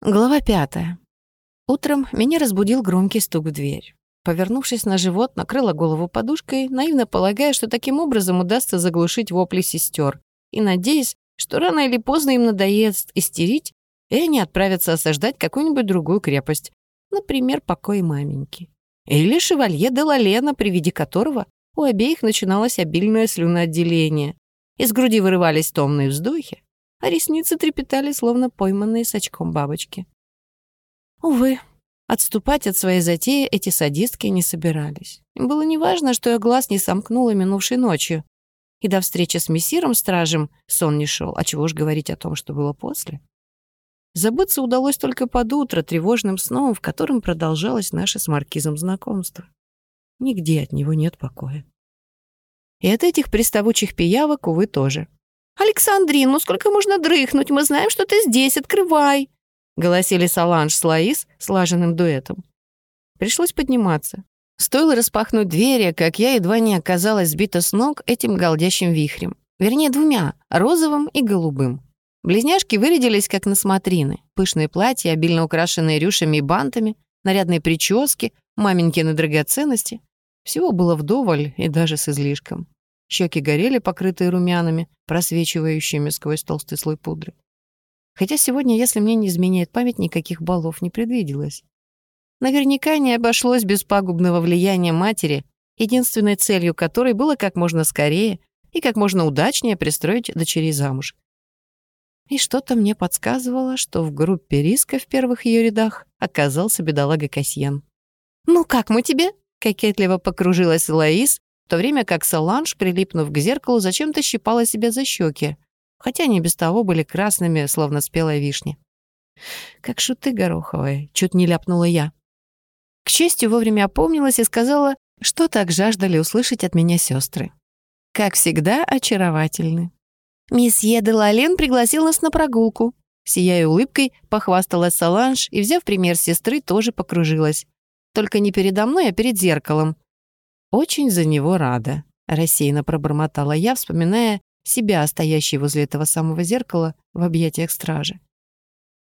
Глава пятая. Утром меня разбудил громкий стук в дверь. Повернувшись на живот, накрыла голову подушкой, наивно полагая, что таким образом удастся заглушить вопли сестер, и надеясь, что рано или поздно им надоест истерить, и они отправятся осаждать какую-нибудь другую крепость, например, покой маменьки. Или шевалье де Лалена, при виде которого у обеих начиналось обильное слюноотделение. Из груди вырывались томные вздохи, а ресницы трепетали, словно пойманные с очком бабочки. Увы, отступать от своей затеи эти садистки не собирались. Им было неважно, что я глаз не сомкнула минувшей ночью. И до встречи с мессиром-стражем сон не шел, а чего ж говорить о том, что было после. Забыться удалось только под утро тревожным сном, в котором продолжалось наше с Маркизом знакомство. Нигде от него нет покоя. И от этих приставучих пиявок, увы, тоже. «Александрин, ну сколько можно дрыхнуть? Мы знаем, что ты здесь, открывай!» Голосили Саланж с Лаис слаженным дуэтом. Пришлось подниматься. Стоило распахнуть двери, как я едва не оказалась сбита с ног этим голдящим вихрем. Вернее, двумя — розовым и голубым. Близняшки вырядились как на смотрины. Пышные платья, обильно украшенные рюшами и бантами, нарядные прически, маменькины драгоценности. Всего было вдоволь и даже с излишком. Щеки горели, покрытые румянами, просвечивающими сквозь толстый слой пудры. Хотя сегодня, если мне не изменяет память, никаких балов не предвиделось. Наверняка не обошлось без пагубного влияния матери, единственной целью которой было как можно скорее и как можно удачнее пристроить дочерей замуж. И что-то мне подсказывало, что в группе риска в первых ее рядах оказался бедолага Касьян. «Ну как мы тебе?» — кокетливо покружилась Лаис, в то время как Соланж, прилипнув к зеркалу, зачем-то щипала себя за щеки, хотя они без того были красными, словно спелая вишня. «Как шуты гороховые», — чуть не ляпнула я. К счастью, вовремя опомнилась и сказала, что так жаждали услышать от меня сестры. Как всегда, очаровательны. «Месье де Лален пригласил нас на прогулку», Сияя улыбкой, похвасталась Соланж и, взяв пример сестры, тоже покружилась. Только не передо мной, а перед зеркалом, «Очень за него рада», — рассеянно пробормотала я, вспоминая себя, стоящей возле этого самого зеркала в объятиях стражи.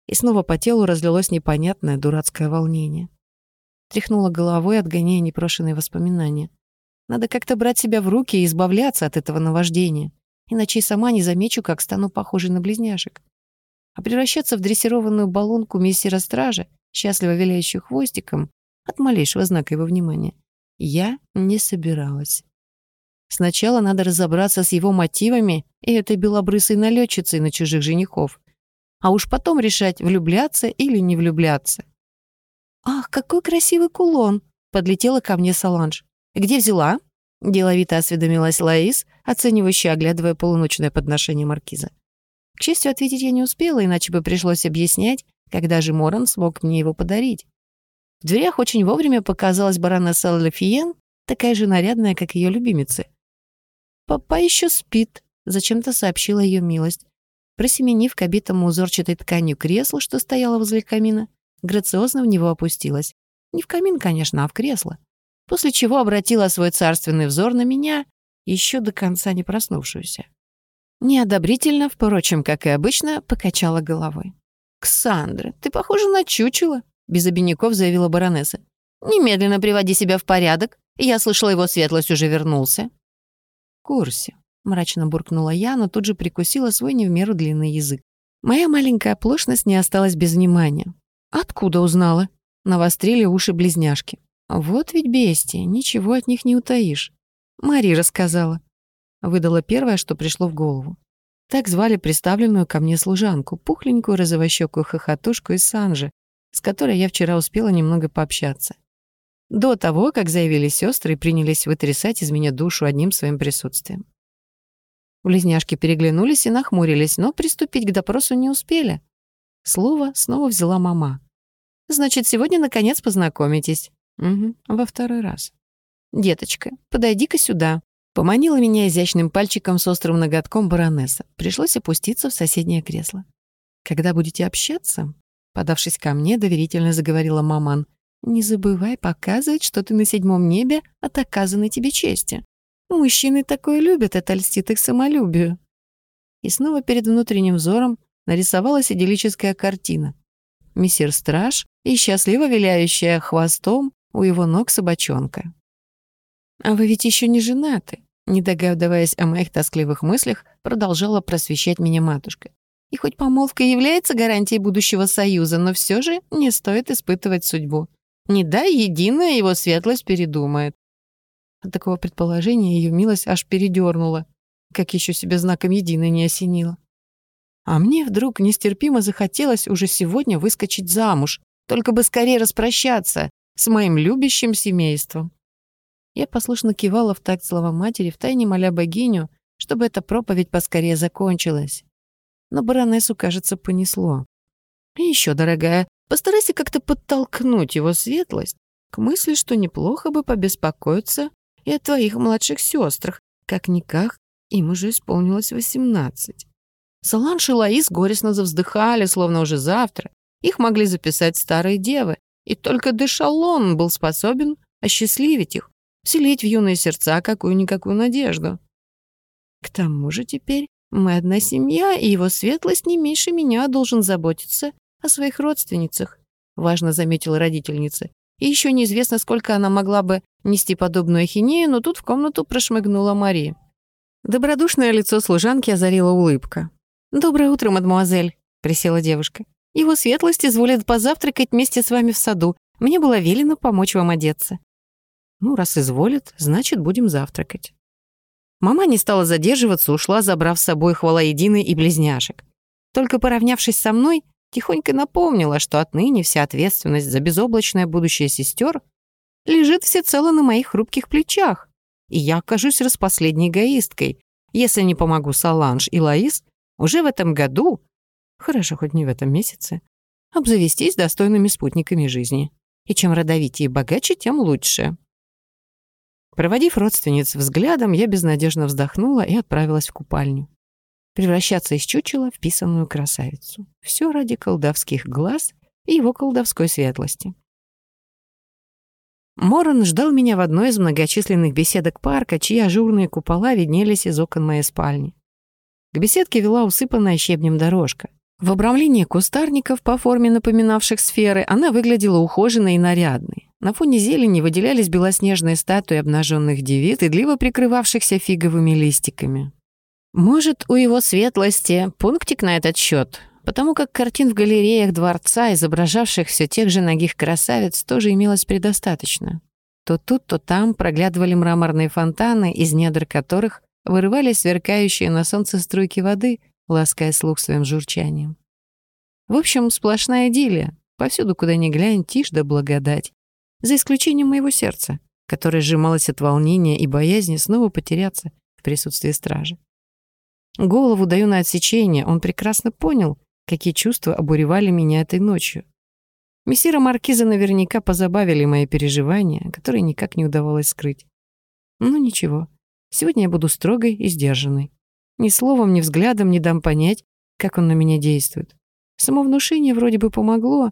И снова по телу разлилось непонятное дурацкое волнение. Тряхнула головой, отгоняя непрошенные воспоминания. Надо как-то брать себя в руки и избавляться от этого наваждения, иначе и сама не замечу, как стану похожей на близняшек. А превращаться в дрессированную баллонку мессира стража, счастливо виляющую хвостиком, от малейшего знака его внимания, я не собиралась. Сначала надо разобраться с его мотивами и этой белобрысой налетчицей на чужих женихов, а уж потом решать, влюбляться или не влюбляться. «Ах, какой красивый кулон!» — подлетела ко мне Саланж. «Где взяла?» — деловито осведомилась Лаис, оценивающая, оглядывая полуночное подношение маркиза. К счастью, ответить я не успела, иначе бы пришлось объяснять, когда же Моран смог мне его подарить. В дверях очень вовремя показалась баронесса Лафиен, такая же нарядная, как ее любимицы. «Папа еще спит», — зачем-то сообщила ее милость. Просеменив к обитому узорчатой тканью кресло, что стояло возле камина, грациозно в него опустилась. Не в камин, конечно, а в кресло. После чего обратила свой царственный взор на меня, еще до конца не проснувшуюся. Неодобрительно, впрочем, как и обычно, покачала головой. «Ксандра, ты похожа на чучело», без обиняков заявила баронесса. «Немедленно приводи себя в порядок. Я слышала, его светлость уже вернулся». «В курсе», — мрачно буркнула я, но тут же прикусила свой не в меру длинный язык. Моя маленькая оплошность не осталась без внимания. «Откуда узнала?» — навострили уши близняшки. «Вот ведь бестия, ничего от них не утаишь». Мари рассказала. Выдала первое, что пришло в голову. Так звали представленную ко мне служанку, пухленькую розовощекую хохотушку из Санжи, с которой я вчера успела немного пообщаться. До того, как заявили сестры и принялись вытрясать из меня душу одним своим присутствием. Близняшки переглянулись и нахмурились, но приступить к допросу не успели. Слово снова взяла мама. «Значит, сегодня, наконец, познакомитесь». «Угу, во второй раз». «Деточка, подойди-ка сюда», Поманила меня изящным пальчиком с острым ноготком баронесса. Пришлось опуститься в соседнее кресло. «Когда будете общаться, Подавшись ко мне, доверительно заговорила маман. «Не забывай показывать, что ты на седьмом небе от оказанной тебе чести. Мужчины такое любят, это льстит их самолюбию». И снова перед внутренним взором нарисовалась идиллическая картина. мессир Страж и счастливо виляющая хвостом у его ног собачонка. «А вы ведь еще не женаты», не догадываясь о моих тоскливых мыслях, продолжала просвещать меня матушка. И хоть помолвка является гарантией будущего союза, но все же не стоит испытывать судьбу. Не дай единая его светлость передумает. От такого предположения ее милость аж передернула, как еще себя знаком единой не осенила. А мне вдруг нестерпимо захотелось уже сегодня выскочить замуж, только бы скорее распрощаться с моим любящим семейством. Я послушно кивала в такт слова матери, втайне моля богиню, чтобы эта проповедь поскорее закончилась. Но баронессу, кажется, понесло. И еще, дорогая, постарайся как-то подтолкнуть его светлость к мысли, что неплохо бы побеспокоиться и о твоих младших сестрах. Как-никак, им уже исполнилось восемнадцать. Саланж и Лаис горестно завздыхали, словно уже завтра. Их могли записать старые девы, и только Дешалон был способен осчастливить их, вселить в юные сердца какую-никакую надежду. К тому же теперь мы одна семья, и его светлость не меньше меня должен заботиться о своих родственницах, важно заметила родительница. И еще неизвестно, сколько она могла бы нести подобную ахинею, но тут в комнату прошмыгнула Мария. Добродушное лицо служанки озарила улыбка. «Доброе утро, мадемуазель», — присела девушка. «Его светлость изволит позавтракать вместе с вами в саду. Мне было велено помочь вам одеться». «Ну, раз изволит, значит, будем завтракать». Мама не стала задерживаться, ушла, забрав с собой хвалоедины и близняшек. Только поравнявшись со мной, тихонько напомнила, что отныне вся ответственность за безоблачное будущее сестер лежит всецело на моих хрупких плечах, и я окажусь распоследней эгоисткой, если не помогу Саланж и Лаис уже в этом году, хорошо, хоть не в этом месяце, обзавестись достойными спутниками жизни. И чем родовитее и богаче, тем лучше. Проводив родственниц взглядом, я безнадежно вздохнула и отправилась в купальню. Превращаться из чучела в писанную красавицу. Все ради колдовских глаз и его колдовской светлости. Моран ждал меня в одной из многочисленных беседок парка, чьи ажурные купола виднелись из окон моей спальни. К беседке вела усыпанная щебнем дорожка. В обрамлении кустарников, по форме напоминавших сферы, она выглядела ухоженной и нарядной. На фоне зелени выделялись белоснежные статуи обнаженных девиц, стыдливо прикрывавшихся фиговыми листиками. Может, у его светлости пунктик на этот счет, потому как картин в галереях дворца, изображавших все тех же ногих красавиц, тоже имелось предостаточно. То тут, то там проглядывали мраморные фонтаны, из недр которых вырывались сверкающие на солнце струйки воды, лаская слух своим журчанием. В общем, сплошная идиллия. Повсюду, куда ни глянь, тишь да благодать. За исключением моего сердца, которое сжималось от волнения и боязни снова потеряться в присутствии стражи. Голову даю на отсечение, он прекрасно понял, какие чувства обуревали меня этой ночью. Мессира Маркиза наверняка позабавили мои переживания, которые никак не удавалось скрыть. Ну ничего, Сегодня я буду строгой и сдержанной. Ни словом, ни взглядом не дам понять, как он на меня действует. Самовнушение вроде бы помогло,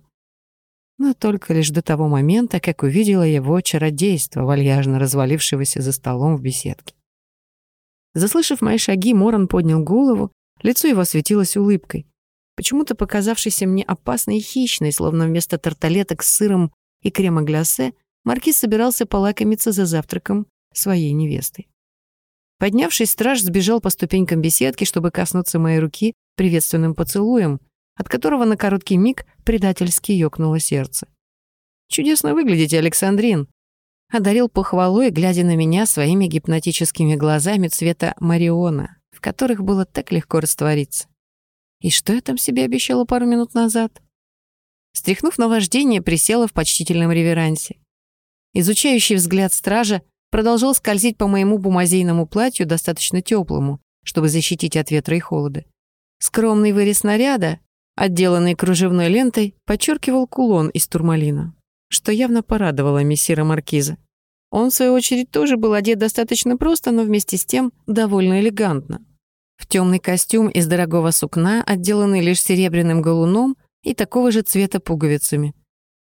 но только лишь до того момента, как увидела его чародейство, вальяжно развалившегося за столом в беседке. Заслышав мои шаги, Моран поднял голову, лицо его светилось улыбкой, почему-то показавшейся мне опасной и хищной, словно вместо тарталеток с сыром и крема глясе, маркиз собирался полакомиться за завтраком своей невестой. Поднявшись, страж сбежал по ступенькам беседки, чтобы коснуться моей руки приветственным поцелуем, от которого на короткий миг предательски ёкнуло сердце. «Чудесно выглядите, Александрин!» Одарил похвалой, глядя на меня своими гипнотическими глазами цвета Мариона, в которых было так легко раствориться. И что я там себе обещала пару минут назад? Стряхнув наваждение, присела в почтительном реверансе. Изучающий взгляд стража продолжал скользить по моему бумазейному платью, достаточно теплому, чтобы защитить от ветра и холода. Скромный вырез наряда, отделанный кружевной лентой, подчеркивал кулон из турмалина, что явно порадовало мессира Маркиза. Он, в свою очередь, тоже был одет достаточно просто, но вместе с тем довольно элегантно. В темный костюм из дорогого сукна, отделанный лишь серебряным галуном и такого же цвета пуговицами.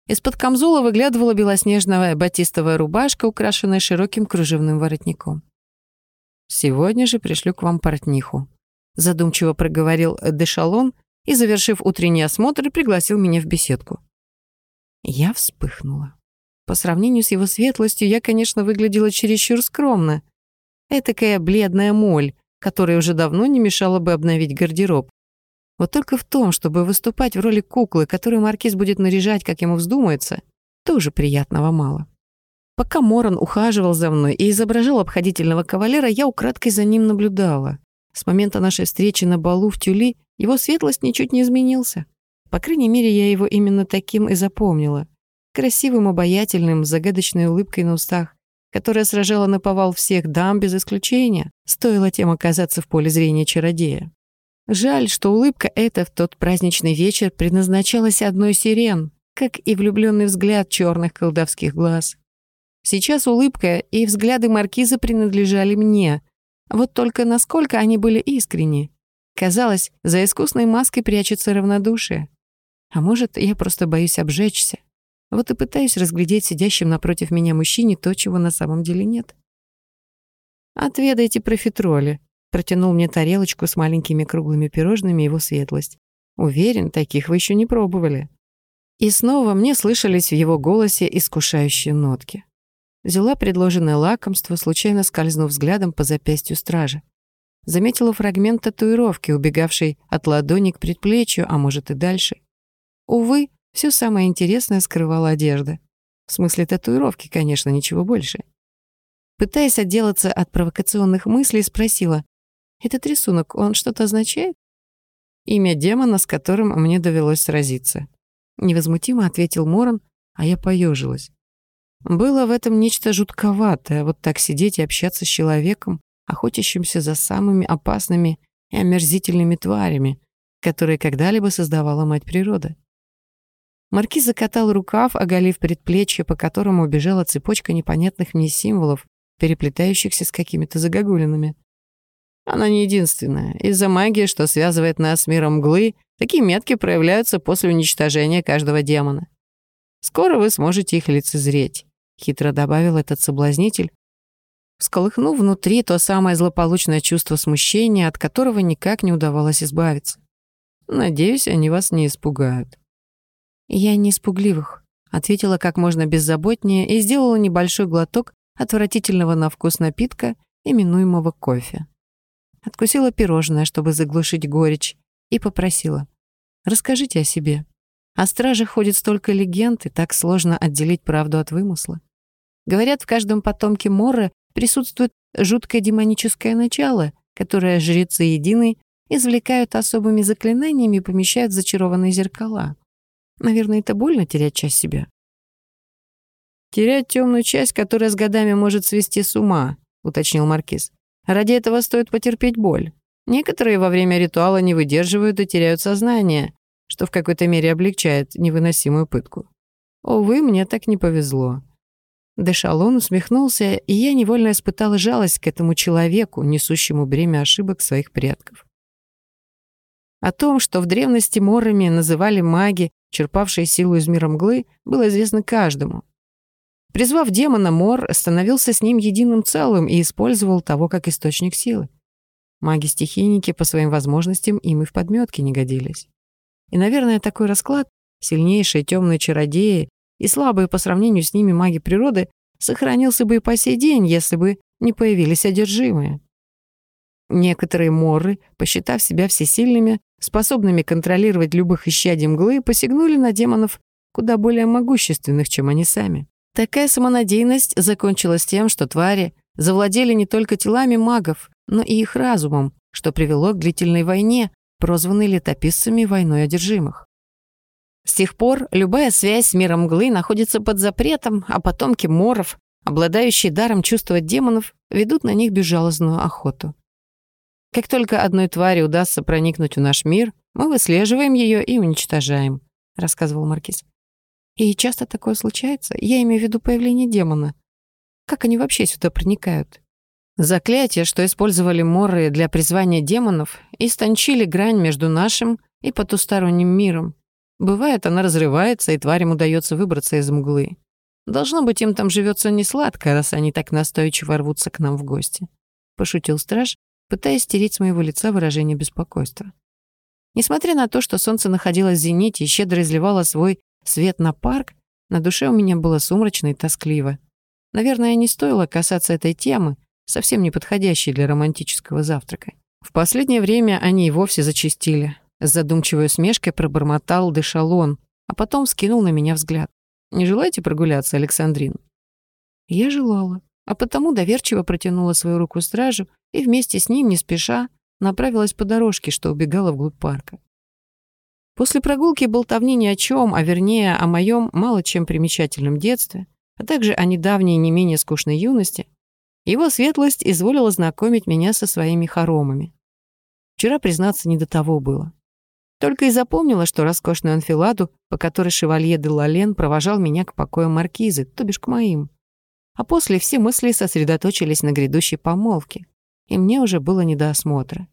Из-под камзола выглядывала белоснежная батистовая рубашка, украшенная широким кружевным воротником. «Сегодня же пришлю к вам портниху», — задумчиво проговорил Дешалон и, завершив утренний осмотр, пригласил меня в беседку. Я вспыхнула. По сравнению с его светлостью, я, конечно, выглядела чересчур скромно. Этакая бледная моль, которая уже давно не мешала бы обновить гардероб. Вот только в том, чтобы выступать в роли куклы, которую маркиз будет наряжать, как ему вздумается, тоже приятного мало. Пока Моран ухаживал за мной и изображал обходительного кавалера, я украдкой за ним наблюдала. С момента нашей встречи на балу в Тюли его светлость ничуть не изменился. По крайней мере, я его именно таким и запомнила. Красивым, обаятельным, с загадочной улыбкой на устах, которая сражала на повал всех дам без исключения, стоило тем оказаться в поле зрения чародея. Жаль, что улыбка эта в тот праздничный вечер предназначалась одной сирен, как и влюбленный взгляд черных колдовских глаз. Сейчас улыбка и взгляды маркиза принадлежали мне. Вот только насколько они были искренни. Казалось, за искусной маской прячется равнодушие. А может, я просто боюсь обжечься. Вот и пытаюсь разглядеть сидящим напротив меня мужчине то, чего на самом деле нет. «Отведайте профитроли», — протянул мне тарелочку с маленькими круглыми пирожными его светлость. «Уверен, таких вы еще не пробовали». И снова мне слышались в его голосе искушающие нотки. Взяла предложенное лакомство, случайно скользнув взглядом по запястью стража. Заметила фрагмент татуировки, убегавший от ладони к предплечью, а может и дальше. Увы, все самое интересное скрывала одежда. В смысле татуировки, конечно, ничего больше. Пытаясь отделаться от провокационных мыслей, спросила, «Этот рисунок, он что-то означает?» Имя демона, с которым мне довелось сразиться. Невозмутимо ответил Моран, а я поежилась. Было в этом нечто жутковатое, вот так сидеть и общаться с человеком, охотящимся за самыми опасными и омерзительными тварями, которые когда-либо создавала мать природа. Маркиз закатал рукав, оголив предплечье, по которому бежала цепочка непонятных мне символов, переплетающихся с какими-то загогулинами. Она не единственная. Из-за магии, что связывает нас с миром мглы, такие метки проявляются после уничтожения каждого демона. Скоро вы сможете их лицезреть», — хитро добавил этот соблазнитель, всколыхнув внутри то самое злополучное чувство смущения, от которого никак не удавалось избавиться. «Надеюсь, они вас не испугают». «Я не испугливых», — ответила как можно беззаботнее и сделала небольшой глоток отвратительного на вкус напитка, именуемого кофе. Откусила пирожное, чтобы заглушить горечь, и попросила. «Расскажите о себе». О страже ходит столько легенд, и так сложно отделить правду от вымысла. Говорят, в каждом потомке Моры присутствует жуткое демоническое начало, которое жрецы единой извлекают особыми заклинаниями и помещают в зачарованные зеркала. Наверное, это больно терять часть себя. «Терять темную часть, которая с годами может свести с ума», — уточнил Маркиз. «Ради этого стоит потерпеть боль. Некоторые во время ритуала не выдерживают и теряют сознание, что в какой-то мере облегчает невыносимую пытку. Увы, мне так не повезло. Дешалон усмехнулся, и я невольно испытала жалость к этому человеку, несущему бремя ошибок своих предков. О том, что в древности морами называли маги, черпавшие силу из мира мглы, было известно каждому. Призвав демона, Мор становился с ним единым целым и использовал того как источник силы. Маги-стихийники по своим возможностям им и в подметке не годились. И, наверное, такой расклад, сильнейшие темные чародеи и слабые по сравнению с ними маги природы, сохранился бы и по сей день, если бы не появились одержимые. Некоторые морры, посчитав себя всесильными, способными контролировать любых исчадий мглы, посягнули на демонов куда более могущественных, чем они сами. Такая самонадеянность закончилась тем, что твари завладели не только телами магов, но и их разумом, что привело к длительной войне, прозванный летописцами войной одержимых. С тех пор любая связь с миром мглы находится под запретом, а потомки моров, обладающие даром чувствовать демонов, ведут на них безжалостную охоту. Как только одной твари удастся проникнуть в наш мир, мы выслеживаем ее и уничтожаем», — рассказывал Маркиз. «И часто такое случается? Я имею в виду появление демона. Как они вообще сюда проникают?» Заклятия, что использовали моры для призвания демонов, истончили грань между нашим и потусторонним миром. Бывает, она разрывается, и тварям удается выбраться из мглы. Должно быть, им там живется не сладко, раз они так настойчиво рвутся к нам в гости. Пошутил страж, пытаясь стереть с моего лица выражение беспокойства. Несмотря на то, что солнце находилось в зените и щедро изливало свой свет на парк, на душе у меня было сумрачно и тоскливо. Наверное, не стоило касаться этой темы, совсем не подходящей для романтического завтрака. В последнее время они и вовсе зачастили. С задумчивой усмешкой пробормотал дешалон, а потом скинул на меня взгляд. «Не желаете прогуляться, Александрин?» Я желала, а потому доверчиво протянула свою руку стражу и вместе с ним, не спеша, направилась по дорожке, что убегала вглубь парка. После прогулки болтовни ни о чем, а вернее о моем мало чем примечательном детстве, а также о недавней не менее скучной юности, его светлость изволила знакомить меня со своими хоромами. Вчера, признаться, не до того было. Только и запомнила, что роскошную анфиладу, по которой шевалье де Лален провожал меня к покоям маркизы, то бишь к моим. А после все мысли сосредоточились на грядущей помолвке, и мне уже было не до осмотра.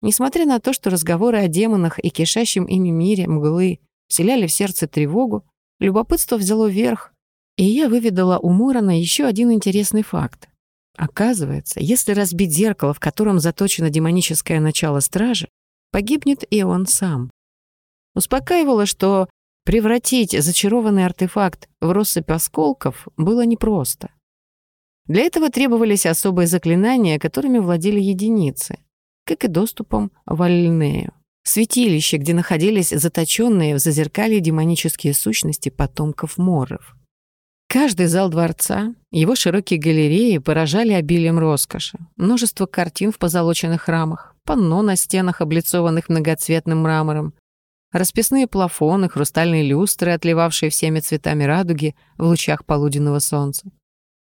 Несмотря на то, что разговоры о демонах и кишащем ими мире мглы вселяли в сердце тревогу, любопытство взяло верх, и я выведала у Морона еще один интересный факт. Оказывается, если разбить зеркало, в котором заточено демоническое начало стражи, погибнет и он сам. Успокаивало, что превратить зачарованный артефакт в россыпь осколков было непросто. Для этого требовались особые заклинания, которыми владели единицы, как и доступом в Альнею, святилище, где находились заточенные в зазеркалье демонические сущности потомков Моров. Каждый зал дворца, его широкие галереи поражали обилием роскоши. Множество картин в позолоченных рамах, панно на стенах, облицованных многоцветным мрамором, расписные плафоны, хрустальные люстры, отливавшие всеми цветами радуги в лучах полуденного солнца.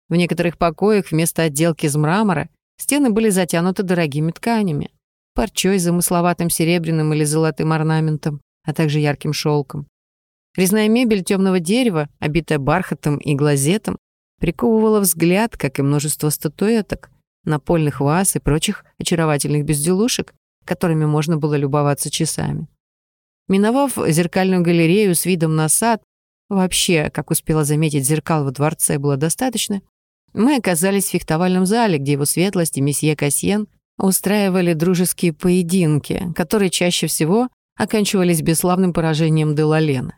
В некоторых покоях вместо отделки из мрамора стены были затянуты дорогими тканями, парчой, замысловатым серебряным или золотым орнаментом, а также ярким шелком. Резная мебель темного дерева, обитая бархатом и глазетом, приковывала взгляд, как и множество статуэток, напольных ваз и прочих очаровательных безделушек, которыми можно было любоваться часами. Миновав зеркальную галерею с видом на сад, вообще, как успела заметить, зеркал во дворце было достаточно, мы оказались в фехтовальном зале, где его светлость и месье Касьен устраивали дружеские поединки, которые чаще всего оканчивались бесславным поражением Делалена.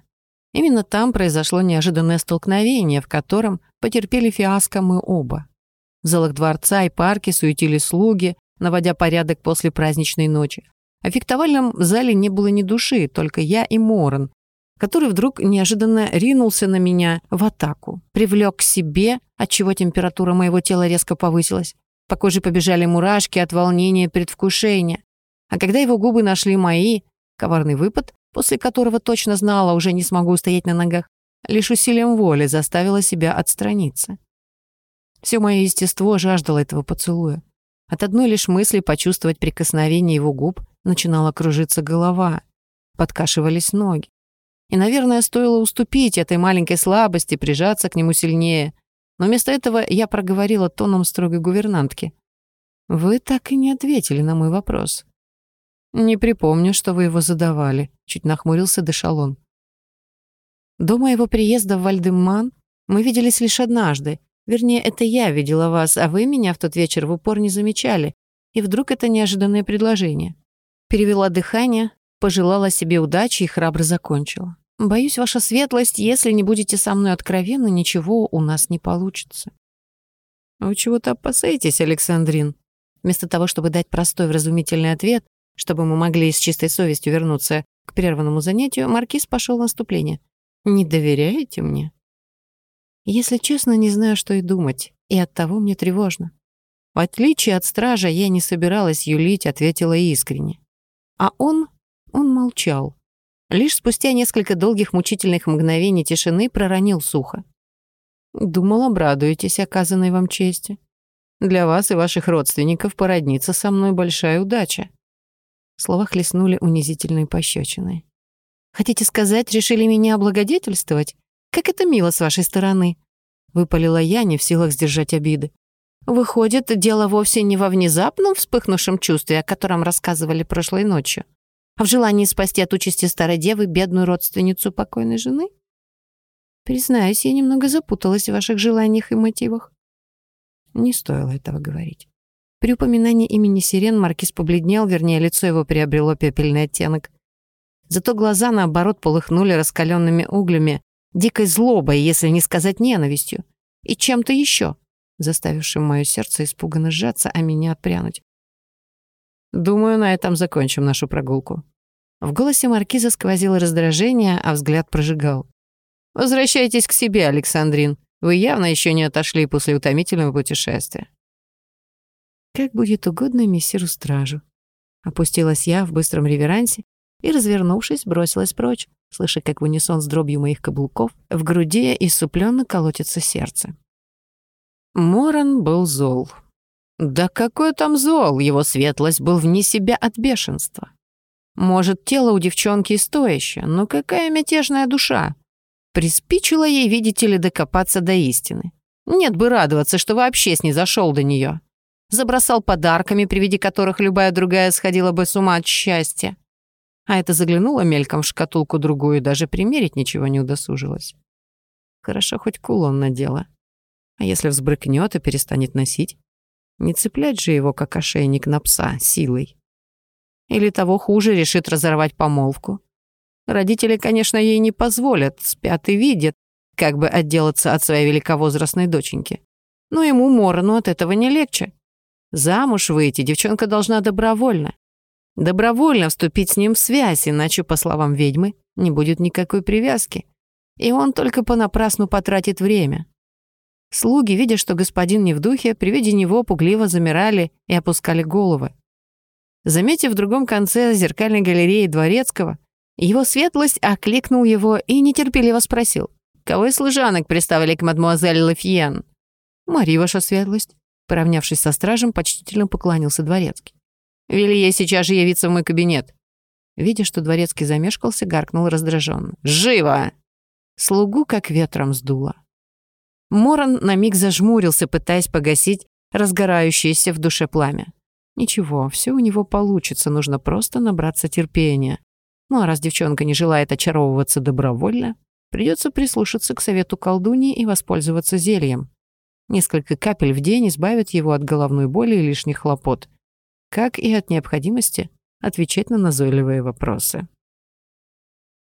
Именно там произошло неожиданное столкновение, в котором потерпели фиаско мы оба. В залах дворца и парке суетились слуги, наводя порядок после праздничной ночи. А в фехтовальном зале не было ни души, только я и Моран, который вдруг неожиданно ринулся на меня в атаку, привлек к себе, отчего температура моего тела резко повысилась. По коже побежали мурашки от волнения предвкушения. А когда его губы нашли мои, коварный выпад после которого точно знала, уже не смогу устоять на ногах, лишь усилием воли заставила себя отстраниться. Все мое естество жаждало этого поцелуя. От одной лишь мысли почувствовать прикосновение его губ начинала кружиться голова, подкашивались ноги. И, наверное, стоило уступить этой маленькой слабости, прижаться к нему сильнее. Но вместо этого я проговорила тоном строгой гувернантки. «Вы так и не ответили на мой вопрос. «Не припомню, что вы его задавали», — чуть нахмурился Дешалон. «До моего приезда в Вальдеман мы виделись лишь однажды. Вернее, это я видела вас, а вы меня в тот вечер в упор не замечали. И вдруг это неожиданное предложение». Перевела дыхание, пожелала себе удачи и храбро закончила. «Боюсь, ваша светлость, если не будете со мной откровенны, ничего у нас не получится». «Вы чего-то опасаетесь, Александрин?» Вместо того, чтобы дать простой вразумительный ответ, чтобы мы могли с чистой совестью вернуться к прерванному занятию, Маркиз пошел в наступление. «Не доверяете мне?» Если честно, не знаю, что и думать, и оттого мне тревожно. В отличие от стража, я не собиралась юлить, ответила искренне. А он, он молчал. Лишь спустя несколько долгих мучительных мгновений тишины проронил сухо. «Думал, обрадуетесь оказанной вам чести. Для вас и ваших родственников породниться со мной большая удача. Слова хлестнули унизительной пощечиной. «Хотите сказать, решили меня облагодетельствовать? Как это мило с вашей стороны!» Выпалила я, не в силах сдержать обиды. «Выходит, дело вовсе не во внезапном вспыхнувшем чувстве, о котором рассказывали прошлой ночью, а в желании спасти от участи старой девы бедную родственницу покойной жены? Признаюсь, я немного запуталась в ваших желаниях и мотивах». Не стоило этого говорить. При упоминании имени Сирен маркиз побледнел, вернее, лицо его приобрело пепельный оттенок. Зато глаза, наоборот, полыхнули раскаленными углями, дикой злобой, если не сказать ненавистью, и чем-то еще, заставившим мое сердце испуганно сжаться, а меня отпрянуть. «Думаю, на этом закончим нашу прогулку». В голосе маркиза сквозило раздражение, а взгляд прожигал. «Возвращайтесь к себе, Александрин. Вы явно еще не отошли после утомительного путешествия». «Как будет угодно мессиру стражу». Опустилась я в быстром реверансе и, развернувшись, бросилась прочь, слыша, как в унисон с дробью моих каблуков в груди исупленно колотится сердце. Моран был зол. Да какой там зол, его светлость был вне себя от бешенства. Может, тело у девчонки и стоящее, но какая мятежная душа. Приспичило ей, видите ли, докопаться до истины. Нет бы радоваться, что вообще снизошел до нее. Забросал подарками, при виде которых любая другая сходила бы с ума от счастья. А это заглянула мельком в шкатулку другую даже примерить ничего не удосужилась. Хорошо, хоть кулон надела. А если взбрыкнет и перестанет носить? Не цеплять же его, как ошейник на пса, силой. Или того хуже, решит разорвать помолвку. Родители, конечно, ей не позволят, спят и видят, как бы отделаться от своей великовозрастной доченьки. Но ему, Морону, от этого не легче. Замуж выйти девчонка должна добровольно. Добровольно вступить с ним в связь, иначе, по словам ведьмы, не будет никакой привязки. И он только понапрасну потратит время. Слуги, видя, что господин не в духе, при виде него пугливо замирали и опускали головы. Заметив в другом конце зеркальной галереи Дворецкого, его светлость окликнул его и нетерпеливо спросил, «Кого из служанок приставили к мадмуазель Лефьен?» «Мари, ваша светлость», поравнявшись со стражем, почтительно поклонился Дворецкий. «Вели ей сейчас же явиться в мой кабинет». Видя, что Дворецкий замешкался, гаркнул раздраженно. «Живо!» Слугу как ветром сдуло. Моран на миг зажмурился, пытаясь погасить разгорающееся в душе пламя. Ничего, все у него получится, нужно просто набраться терпения. Ну а раз девчонка не желает очаровываться добровольно, придется прислушаться к совету колдуньи и воспользоваться зельем. Несколько капель в день избавят его от головной боли и лишних хлопот, как и от необходимости отвечать на назойливые вопросы.